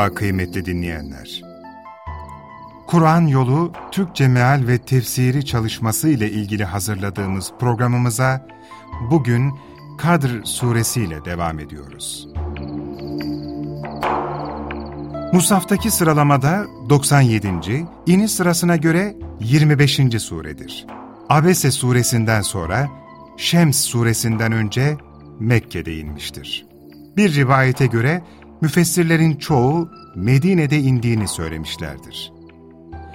Merhaba kıymetli dinleyenler. Kur'an Yolu Türkçe Meal ve Tefsiri çalışması ile ilgili hazırladığımız programımıza bugün Kadr Suresi ile devam ediyoruz. Musaftaki sıralamada 97. İni sırasına göre 25. suredir. Abese suresinden sonra Şems suresinden önce Mekke'de inmiştir. Bir rivayete göre müfessirlerin çoğu Medine'de indiğini söylemişlerdir.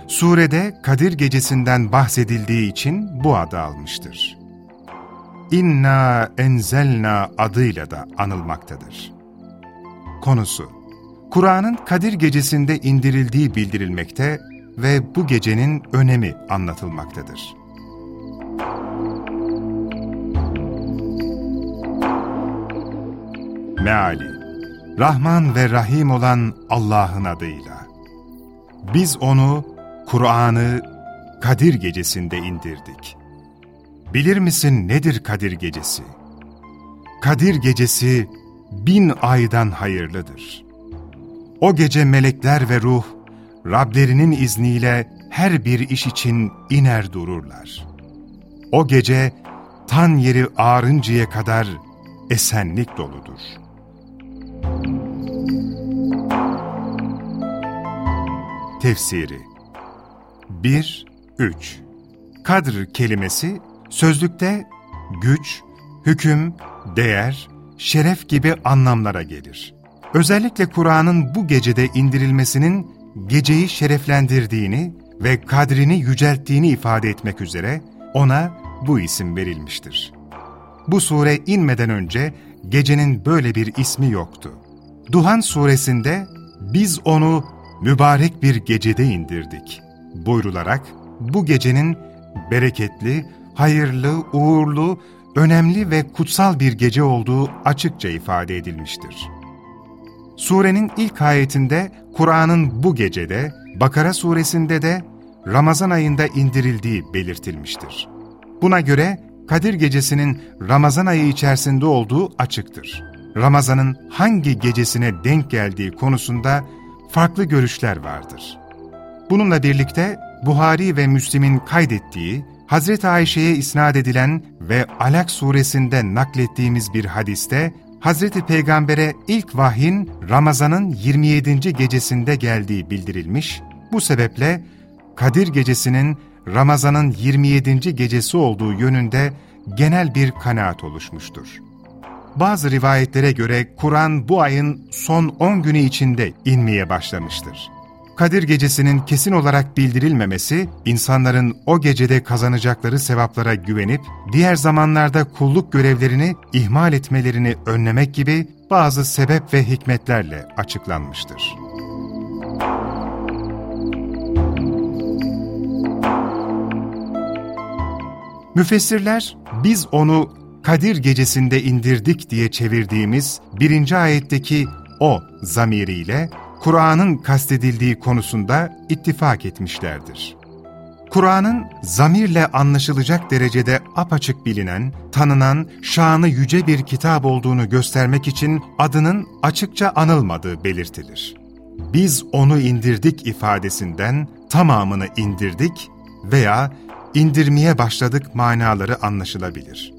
Surede Kadir Gecesi'nden bahsedildiği için bu adı almıştır. İnna enzelna adıyla da anılmaktadır. Konusu Kur'an'ın Kadir Gecesi'nde indirildiği bildirilmekte ve bu gecenin önemi anlatılmaktadır. Meali Rahman ve Rahim olan Allah'ın adıyla. Biz onu, Kur'an'ı Kadir Gecesi'nde indirdik. Bilir misin nedir Kadir Gecesi? Kadir Gecesi bin aydan hayırlıdır. O gece melekler ve ruh, Rablerinin izniyle her bir iş için iner dururlar. O gece tan yeri ağrıncaya kadar esenlik doludur.'' Tefsiri 1-3 Kadr kelimesi sözlükte güç, hüküm, değer, şeref gibi anlamlara gelir. Özellikle Kur'an'ın bu gecede indirilmesinin geceyi şereflendirdiğini ve kadrini yücelttiğini ifade etmek üzere ona bu isim verilmiştir. Bu sure inmeden önce gecenin böyle bir ismi yoktu. Duhan suresinde biz onu mübarek bir gecede indirdik buyrularak bu gecenin bereketli, hayırlı, uğurlu, önemli ve kutsal bir gece olduğu açıkça ifade edilmiştir. Surenin ilk ayetinde Kur'an'ın bu gecede, Bakara suresinde de Ramazan ayında indirildiği belirtilmiştir. Buna göre Kadir Gecesi'nin Ramazan ayı içerisinde olduğu açıktır. Ramazan'ın hangi gecesine denk geldiği konusunda farklı görüşler vardır. Bununla birlikte Buhari ve Müslim'in kaydettiği, Hazreti Ayşe'ye isnat edilen ve Alak suresinde naklettiğimiz bir hadiste, Hazreti Peygamber'e ilk vahyin Ramazan'ın 27. gecesinde geldiği bildirilmiş, bu sebeple Kadir gecesinin Ramazan'ın 27. gecesi olduğu yönünde genel bir kanaat oluşmuştur. Bazı rivayetlere göre Kur'an bu ayın son 10 günü içinde inmeye başlamıştır. Kadir gecesinin kesin olarak bildirilmemesi, insanların o gecede kazanacakları sevaplara güvenip, diğer zamanlarda kulluk görevlerini ihmal etmelerini önlemek gibi bazı sebep ve hikmetlerle açıklanmıştır. Müfessirler, biz onu Kadir gecesinde indirdik diye çevirdiğimiz birinci ayetteki o zamiriyle Kur'an'ın kastedildiği konusunda ittifak etmişlerdir. Kur'an'ın zamirle anlaşılacak derecede apaçık bilinen, tanınan, şanı yüce bir kitap olduğunu göstermek için adının açıkça anılmadığı belirtilir. Biz onu indirdik ifadesinden tamamını indirdik veya indirmeye başladık manaları anlaşılabilir.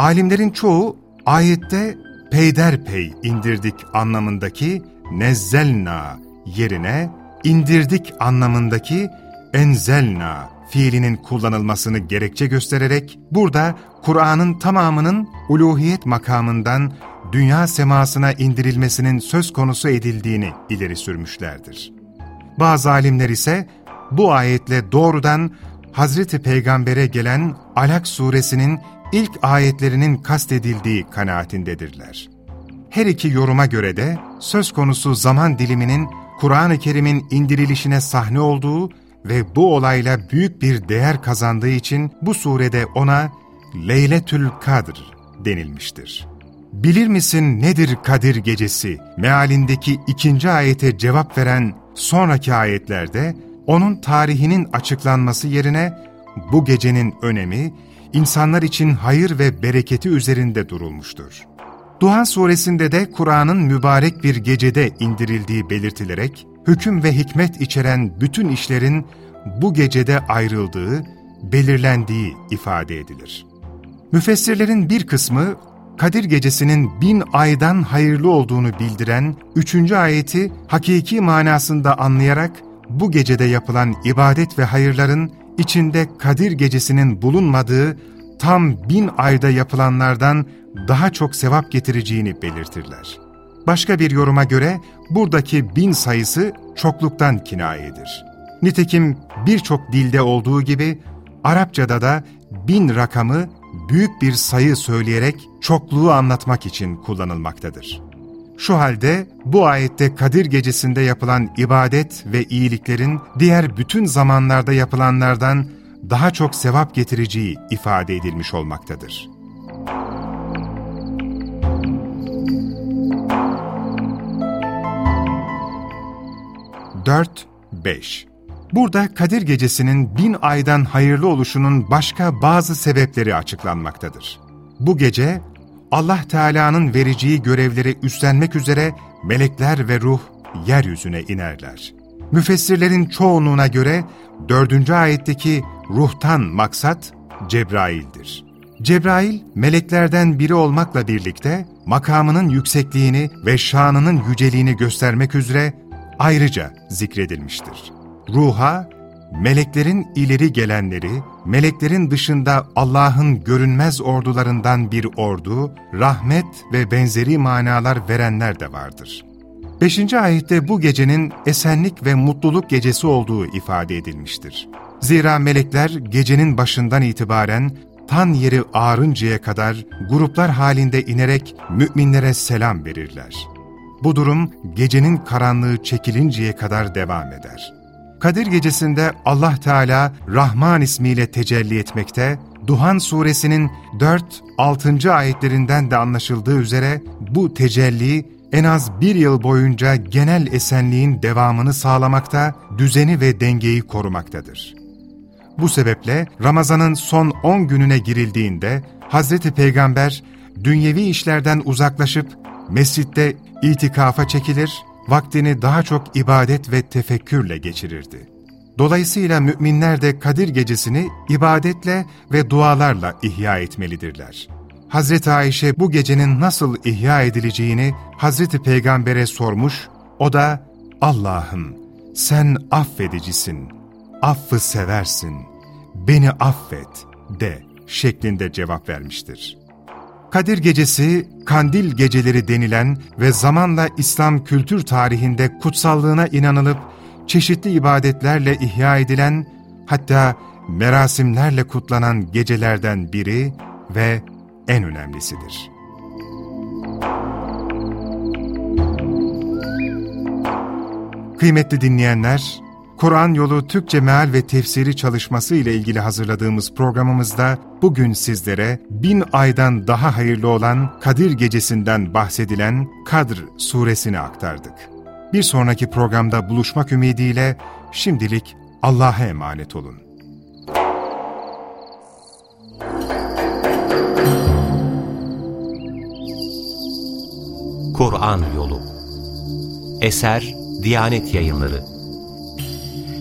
Alimlerin çoğu ayette peyderpey indirdik anlamındaki nezzelna yerine indirdik anlamındaki enzelna fiilinin kullanılmasını gerekçe göstererek burada Kur'an'ın tamamının uluhiyet makamından dünya semasına indirilmesinin söz konusu edildiğini ileri sürmüşlerdir. Bazı alimler ise bu ayetle doğrudan Hazreti Peygamber'e gelen Alak suresinin ilk ayetlerinin kastedildiği kanaatindedirler. Her iki yoruma göre de söz konusu zaman diliminin Kur'an-ı Kerim'in indirilişine sahne olduğu ve bu olayla büyük bir değer kazandığı için bu surede ona Leyletül Kadr denilmiştir. Bilir misin nedir Kadir Gecesi? Mealindeki ikinci ayete cevap veren sonraki ayetlerde onun tarihinin açıklanması yerine bu gecenin önemi insanlar için hayır ve bereketi üzerinde durulmuştur. Duhan suresinde de Kur'an'ın mübarek bir gecede indirildiği belirtilerek, hüküm ve hikmet içeren bütün işlerin bu gecede ayrıldığı, belirlendiği ifade edilir. Müfessirlerin bir kısmı, Kadir Gecesi'nin bin aydan hayırlı olduğunu bildiren üçüncü ayeti hakiki manasında anlayarak, bu gecede yapılan ibadet ve hayırların içinde Kadir Gecesi'nin bulunmadığı tam bin ayda yapılanlardan daha çok sevap getireceğini belirtirler. Başka bir yoruma göre buradaki bin sayısı çokluktan kinayedir. Nitekim birçok dilde olduğu gibi Arapçada da bin rakamı büyük bir sayı söyleyerek çokluğu anlatmak için kullanılmaktadır. Şu halde bu ayette Kadir gecesinde yapılan ibadet ve iyiliklerin diğer bütün zamanlarda yapılanlardan daha çok sevap getireceği ifade edilmiş olmaktadır. Dört, beş. Burada Kadir Gecesi'nin bin aydan hayırlı oluşunun başka bazı sebepleri açıklanmaktadır. Bu gece Allah Teala'nın vereceği görevleri üstlenmek üzere melekler ve ruh yeryüzüne inerler. Müfessirlerin çoğunluğuna göre dördüncü ayetteki ruhtan maksat Cebrail'dir. Cebrail, meleklerden biri olmakla birlikte makamının yüksekliğini ve şanının yüceliğini göstermek üzere ayrıca zikredilmiştir. Ruha, meleklerin ileri gelenleri, meleklerin dışında Allah'ın görünmez ordularından bir ordu, rahmet ve benzeri manalar verenler de vardır. Beşinci ayette bu gecenin esenlik ve mutluluk gecesi olduğu ifade edilmiştir. Zira melekler gecenin başından itibaren tan yeri ağrıncaya kadar gruplar halinde inerek müminlere selam verirler. Bu durum gecenin karanlığı çekilinceye kadar devam eder. Kadir gecesinde Allah Teala Rahman ismiyle tecelli etmekte, Duhan suresinin 4-6. ayetlerinden de anlaşıldığı üzere bu tecelli en az bir yıl boyunca genel esenliğin devamını sağlamakta, düzeni ve dengeyi korumaktadır. Bu sebeple Ramazan'ın son 10 gününe girildiğinde Hazreti Peygamber dünyevi işlerden uzaklaşıp mescitte itikafa çekilir, vaktini daha çok ibadet ve tefekkürle geçirirdi. Dolayısıyla müminler de Kadir gecesini ibadetle ve dualarla ihya etmelidirler. Hazreti Ayşe bu gecenin nasıl ihya edileceğini Hazreti Peygamber'e sormuş, o da Allah'ım sen affedicisin, affı seversin, beni affet de şeklinde cevap vermiştir. Kadir Gecesi, Kandil Geceleri denilen ve zamanla İslam kültür tarihinde kutsallığına inanılıp çeşitli ibadetlerle ihya edilen, hatta merasimlerle kutlanan gecelerden biri ve en önemlisidir. Kıymetli dinleyenler, Kur'an yolu Türkçe meal ve tefsiri çalışması ile ilgili hazırladığımız programımızda bugün sizlere bin aydan daha hayırlı olan Kadir Gecesi'nden bahsedilen Kadr suresini aktardık. Bir sonraki programda buluşmak ümidiyle şimdilik Allah'a emanet olun. Kur'an Yolu Eser Diyanet Yayınları